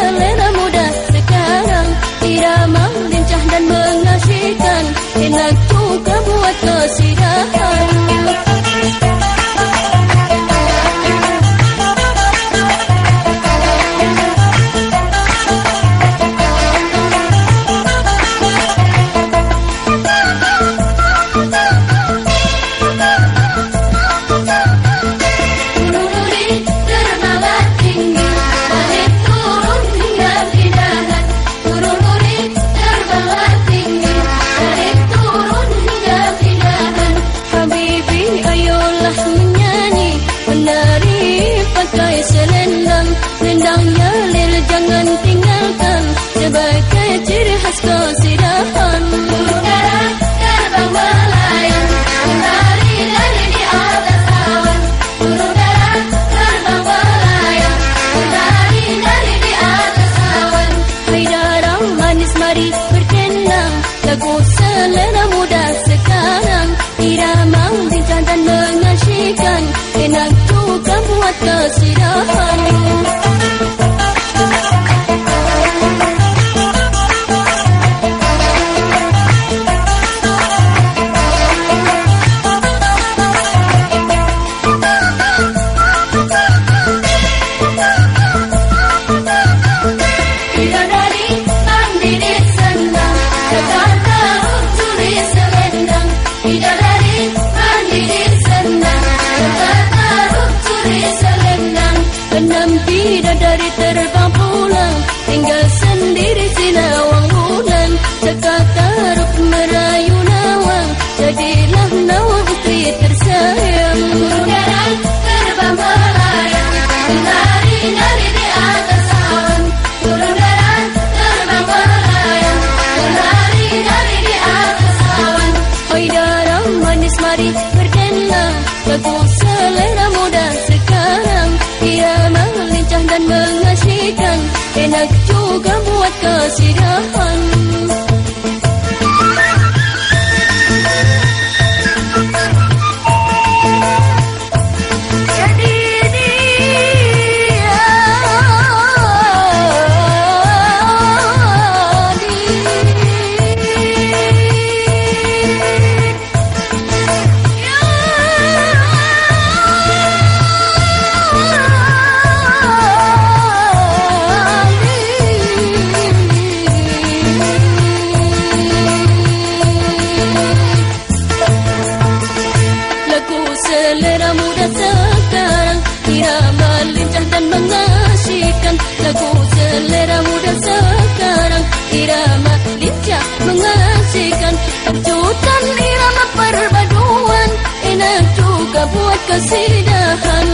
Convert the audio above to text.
Lena muda sekarang Irama lincah dan mengasihkan Enak buat dari terbang pulang Tinggal sendiri sinawang bulan Cekak taruh merayu nawang Jadilah nawang istri tersayang. Udara terbang melayang Menari-nari di atas awan. Turun darat terbang melayang Menari-nari di atas awan. Oi darah manis mari berdenang Lagu selera muda Enak juga buat kesidahan Lagu selera muda sekarang Irama lincah mengasihkan. Kejutan irama perpaduan Enak juga buat kesidahan